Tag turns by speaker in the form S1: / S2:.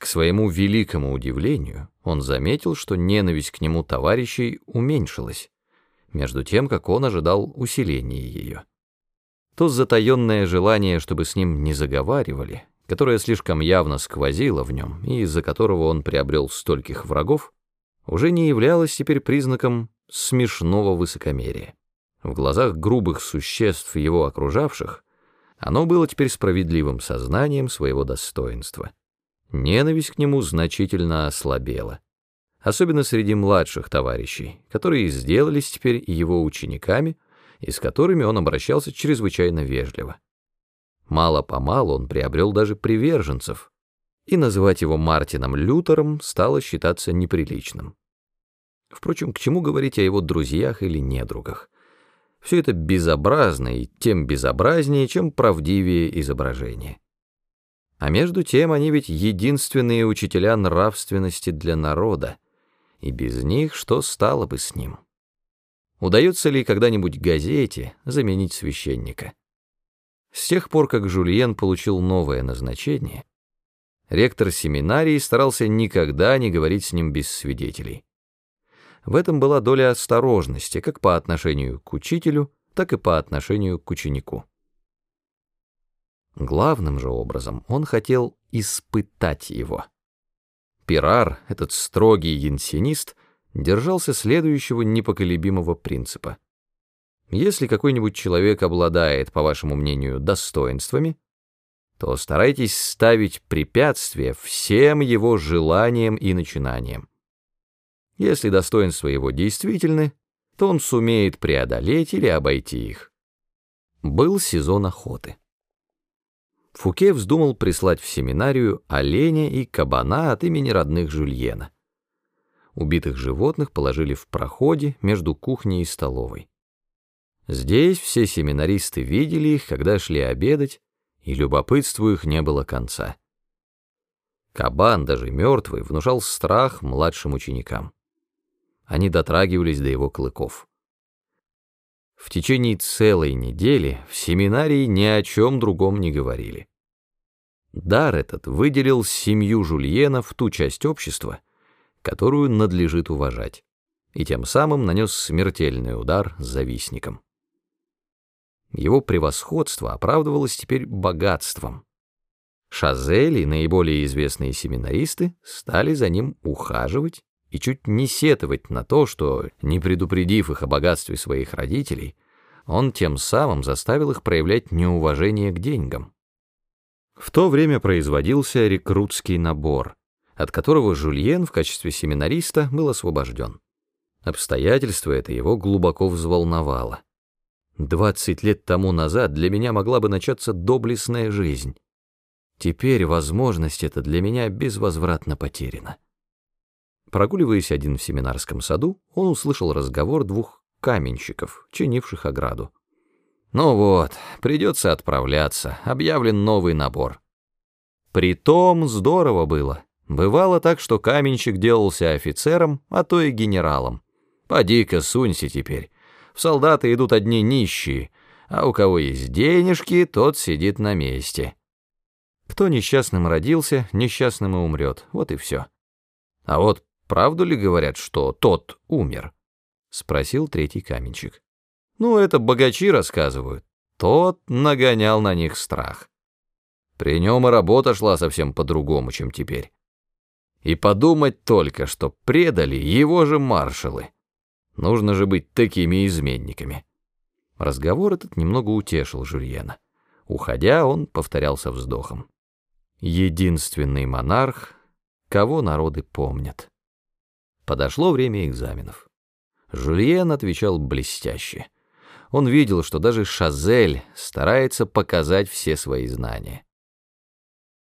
S1: К своему великому удивлению он заметил, что ненависть к нему товарищей уменьшилась, между тем, как он ожидал усиления ее. То затаенное желание, чтобы с ним не заговаривали, которое слишком явно сквозило в нем и из-за которого он приобрел стольких врагов, уже не являлось теперь признаком смешного высокомерия. В глазах грубых существ его окружавших оно было теперь справедливым сознанием своего достоинства. Ненависть к нему значительно ослабела, особенно среди младших товарищей, которые сделались теперь его учениками и с которыми он обращался чрезвычайно вежливо. Мало-помалу он приобрел даже приверженцев, и называть его Мартином Лютером стало считаться неприличным. Впрочем, к чему говорить о его друзьях или недругах? Все это безобразно и тем безобразнее, чем правдивее изображение. А между тем они ведь единственные учителя нравственности для народа, и без них что стало бы с ним? Удается ли когда-нибудь газете заменить священника? С тех пор, как Жульен получил новое назначение, ректор семинарии старался никогда не говорить с ним без свидетелей. В этом была доля осторожности как по отношению к учителю, так и по отношению к ученику. Главным же образом он хотел испытать его. Пирар, этот строгий янсенист, держался следующего непоколебимого принципа. Если какой-нибудь человек обладает, по вашему мнению, достоинствами, то старайтесь ставить препятствия всем его желаниям и начинаниям. Если достоинства его действительны, то он сумеет преодолеть или обойти их. Был сезон охоты. Фуке вздумал прислать в семинарию оленя и кабана от имени родных Жюльена. Убитых животных положили в проходе между кухней и столовой. Здесь все семинаристы видели их, когда шли обедать, и любопытству их не было конца. Кабан, даже мертвый, внушал страх младшим ученикам. Они дотрагивались до его клыков. В течение целой недели в семинарии ни о чем другом не говорили. Дар этот выделил семью Жульена в ту часть общества, которую надлежит уважать, и тем самым нанес смертельный удар завистникам. Его превосходство оправдывалось теперь богатством. Шазели, наиболее известные семинаристы, стали за ним ухаживать и чуть не сетовать на то, что, не предупредив их о богатстве своих родителей, он тем самым заставил их проявлять неуважение к деньгам. В то время производился рекрутский набор, от которого Жульен в качестве семинариста был освобожден. Обстоятельство это его глубоко взволновало. Двадцать лет тому назад для меня могла бы начаться доблестная жизнь. Теперь возможность эта для меня безвозвратно потеряна. Прогуливаясь один в семинарском саду, он услышал разговор двух каменщиков, чинивших ограду. «Ну вот, придется отправляться, объявлен новый набор». Притом здорово было. Бывало так, что каменщик делался офицером, а то и генералом. Поди-ка сунься теперь. В солдаты идут одни нищие, а у кого есть денежки, тот сидит на месте. Кто несчастным родился, несчастным и умрет, вот и все. А вот правду ли говорят, что тот умер? Спросил третий каменщик. Ну, это богачи рассказывают. Тот нагонял на них страх. При нем и работа шла совсем по-другому, чем теперь. И подумать только, что предали его же маршалы. Нужно же быть такими изменниками. Разговор этот немного утешил Жюльена. Уходя, он повторялся вздохом. Единственный монарх, кого народы помнят. Подошло время экзаменов. Жюльен отвечал блестяще. Он видел, что даже Шазель старается показать все свои знания.